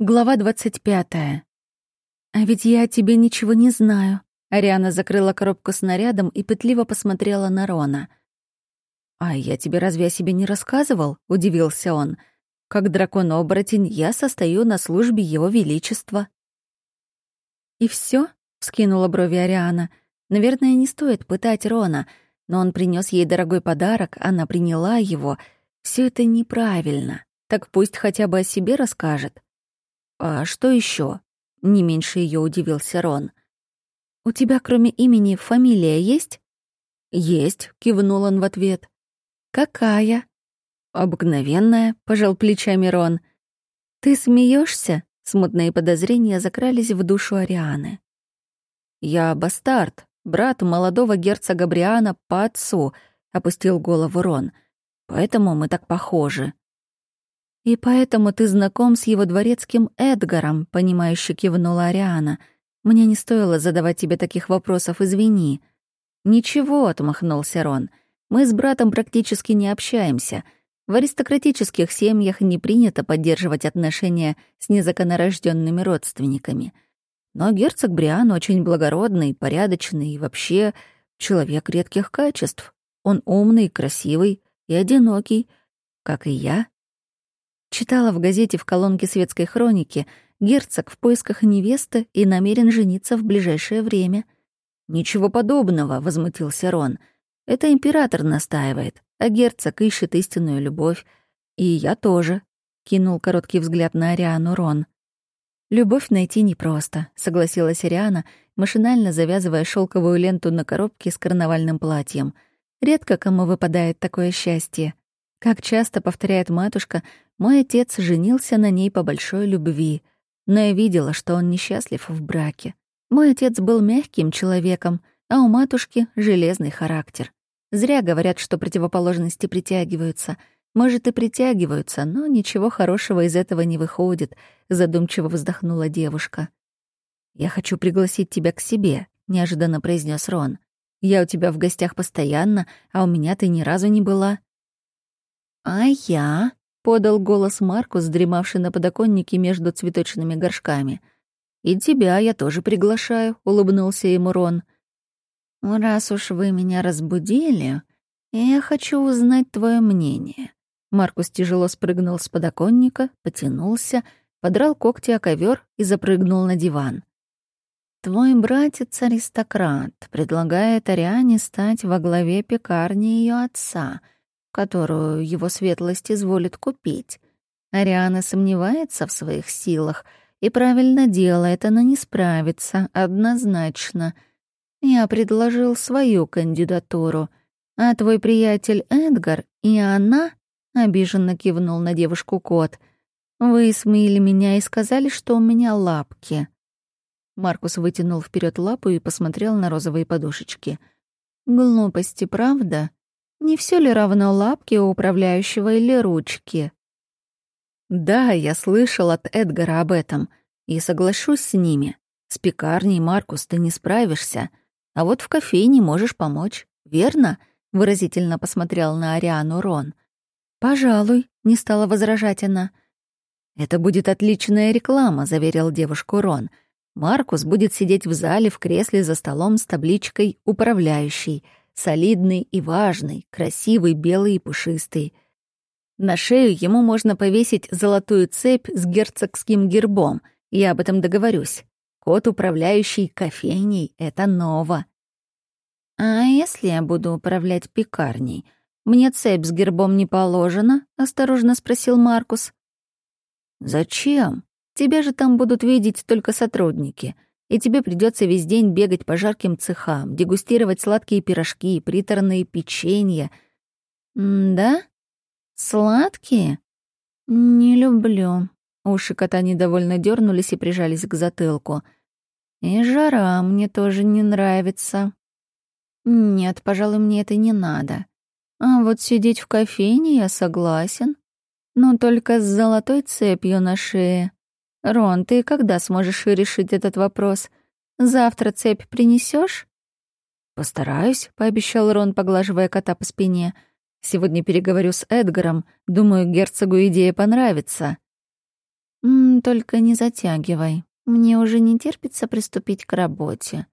Глава двадцать пятая. «А ведь я о тебе ничего не знаю». Ариана закрыла коробку снарядом и пытливо посмотрела на Рона. «А я тебе разве о себе не рассказывал?» — удивился он. «Как дракон-оборотень я состою на службе Его Величества». «И все? вскинула брови Ариана. «Наверное, не стоит пытать Рона, но он принес ей дорогой подарок, она приняла его. Все это неправильно. Так пусть хотя бы о себе расскажет». «А что еще? Не меньше ее удивился Рон. «У тебя кроме имени фамилия есть?» «Есть», — кивнул он в ответ. «Какая?» «Обыкновенная», — пожал плечами Рон. «Ты смеешься? Смутные подозрения закрались в душу Арианы. «Я бастард, брат молодого герцога Бриана по отцу», — опустил голову Рон. «Поэтому мы так похожи». «И поэтому ты знаком с его дворецким Эдгаром», — понимающе кивнула Ариана. «Мне не стоило задавать тебе таких вопросов, извини». «Ничего», — отмахнулся Рон. «Мы с братом практически не общаемся. В аристократических семьях не принято поддерживать отношения с незаконнорожденными родственниками. Но герцог Бриан очень благородный, порядочный и вообще человек редких качеств. Он умный, красивый и одинокий, как и я. Читала в газете в колонке светской хроники «Герцог в поисках невесты и намерен жениться в ближайшее время». «Ничего подобного», — возмутился Рон. «Это император настаивает, а герцог ищет истинную любовь. И я тоже», — кинул короткий взгляд на Ариану Рон. «Любовь найти непросто», — согласилась Ариана, машинально завязывая шелковую ленту на коробке с карнавальным платьем. «Редко кому выпадает такое счастье. Как часто повторяет матушка, мой отец женился на ней по большой любви, но я видела, что он несчастлив в браке. Мой отец был мягким человеком, а у матушки — железный характер. Зря говорят, что противоположности притягиваются. Может, и притягиваются, но ничего хорошего из этого не выходит, задумчиво вздохнула девушка. «Я хочу пригласить тебя к себе», — неожиданно произнес Рон. «Я у тебя в гостях постоянно, а у меня ты ни разу не была». «А я?» — подал голос Маркус, дремавший на подоконнике между цветочными горшками. «И тебя я тоже приглашаю», — улыбнулся ему Рон. «Раз уж вы меня разбудили, я хочу узнать твое мнение». Маркус тяжело спрыгнул с подоконника, потянулся, подрал когти о ковер и запрыгнул на диван. «Твой братец-аристократ предлагает Ариане стать во главе пекарни ее отца», которую его светлость изволит купить. Ариана сомневается в своих силах и правильно делает, она не справится, однозначно. Я предложил свою кандидатуру, а твой приятель Эдгар и она, — обиженно кивнул на девушку кот, — вы смеяли меня и сказали, что у меня лапки. Маркус вытянул вперед лапу и посмотрел на розовые подушечки. «Глупости, правда?» Не все ли равно лапки у управляющего или ручки? Да, я слышал от Эдгара об этом и соглашусь с ними. С пекарней, Маркус, ты не справишься, а вот в кофейне можешь помочь, верно? Выразительно посмотрел на Ариану Рон. Пожалуй, не стала возражать она. Это будет отличная реклама, заверил девушку Рон. Маркус будет сидеть в зале в кресле за столом с табличкой «Управляющий», Солидный и важный, красивый, белый и пушистый. На шею ему можно повесить золотую цепь с герцогским гербом. Я об этом договорюсь. Кот, управляющий кофейней, — это ново. «А если я буду управлять пекарней? Мне цепь с гербом не положена?» — осторожно спросил Маркус. «Зачем? Тебя же там будут видеть только сотрудники и тебе придется весь день бегать по жарким цехам, дегустировать сладкие пирожки, приторные печенья. М да? Сладкие? Не люблю. Уши кота недовольно дернулись и прижались к затылку. И жара мне тоже не нравится. Нет, пожалуй, мне это не надо. А вот сидеть в кофейне я согласен. Но только с золотой цепью на шее. «Рон, ты когда сможешь решить этот вопрос? Завтра цепь принесешь? «Постараюсь», — пообещал Рон, поглаживая кота по спине. «Сегодня переговорю с Эдгаром. Думаю, герцогу идея понравится». М только не затягивай. Мне уже не терпится приступить к работе.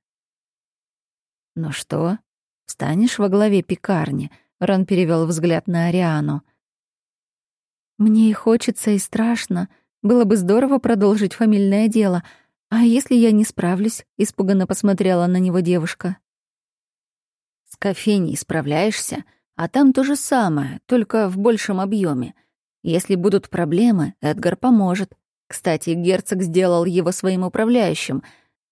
Ну что, встанешь во главе пекарни? Рон перевел взгляд на Ариану. Мне и хочется, и страшно. Было бы здорово продолжить фамильное дело. А если я не справлюсь? Испуганно посмотрела на него девушка. С кофейней справляешься, а там то же самое, только в большем объеме. Если будут проблемы, Эдгар поможет. Кстати, герцог сделал его своим управляющим.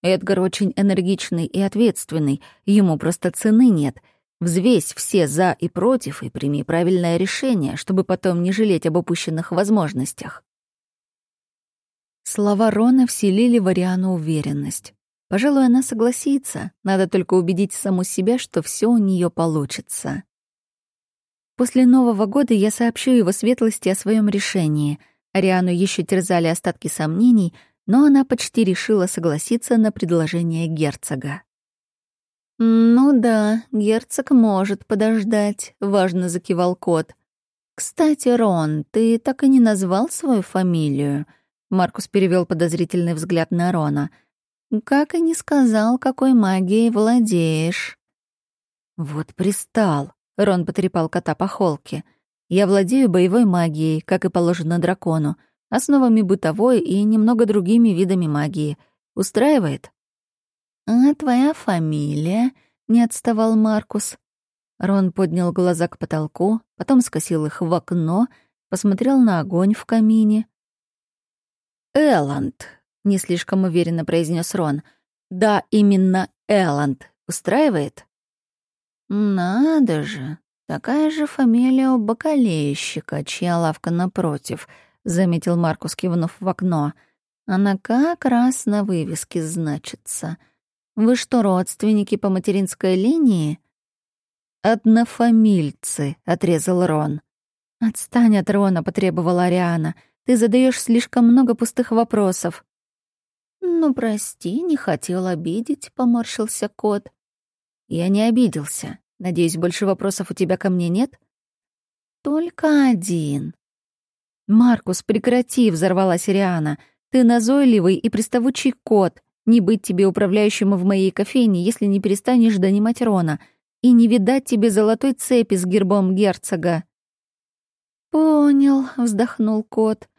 Эдгар очень энергичный и ответственный, ему просто цены нет. Взвесь все «за» и «против» и прими правильное решение, чтобы потом не жалеть об упущенных возможностях. Слова Рона вселили Вариану уверенность. Пожалуй, она согласится, надо только убедить саму себя, что все у нее получится. После Нового года я сообщу его светлости о своем решении — Ариану еще терзали остатки сомнений, но она почти решила согласиться на предложение герцога. «Ну да, герцог может подождать», — важно закивал кот. «Кстати, Рон, ты так и не назвал свою фамилию?» Маркус перевел подозрительный взгляд на Рона. «Как и не сказал, какой магией владеешь». «Вот пристал», — Рон потрепал кота по холке. Я владею боевой магией, как и положено дракону, основами бытовой и немного другими видами магии. Устраивает? «А твоя фамилия?» — не отставал Маркус. Рон поднял глаза к потолку, потом скосил их в окно, посмотрел на огонь в камине. «Элланд», — не слишком уверенно произнес Рон. «Да, именно Элланд. Устраивает?» «Надо же, «Такая же фамилия у бакалейщика, чья лавка напротив», — заметил Маркус, кивнув в окно. «Она как раз на вывеске значится. Вы что, родственники по материнской линии?» «Однофамильцы», — отрезал Рон. «Отстань от Рона», — потребовала Ариана. «Ты задаешь слишком много пустых вопросов». «Ну, прости, не хотел обидеть», — поморщился кот. «Я не обиделся. Надеюсь, больше вопросов у тебя ко мне нет? Только один. Маркус, прекрати, взорвалась Ириана. Ты назойливый и приставучий кот. Не быть тебе управляющим в моей кофейне, если не перестанешь донимать Рона. И не видать тебе золотой цепи с гербом герцога. Понял, вздохнул кот.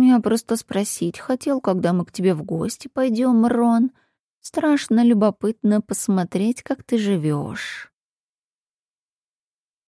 Я просто спросить хотел, когда мы к тебе в гости пойдем, Рон. Страшно любопытно посмотреть, как ты живешь.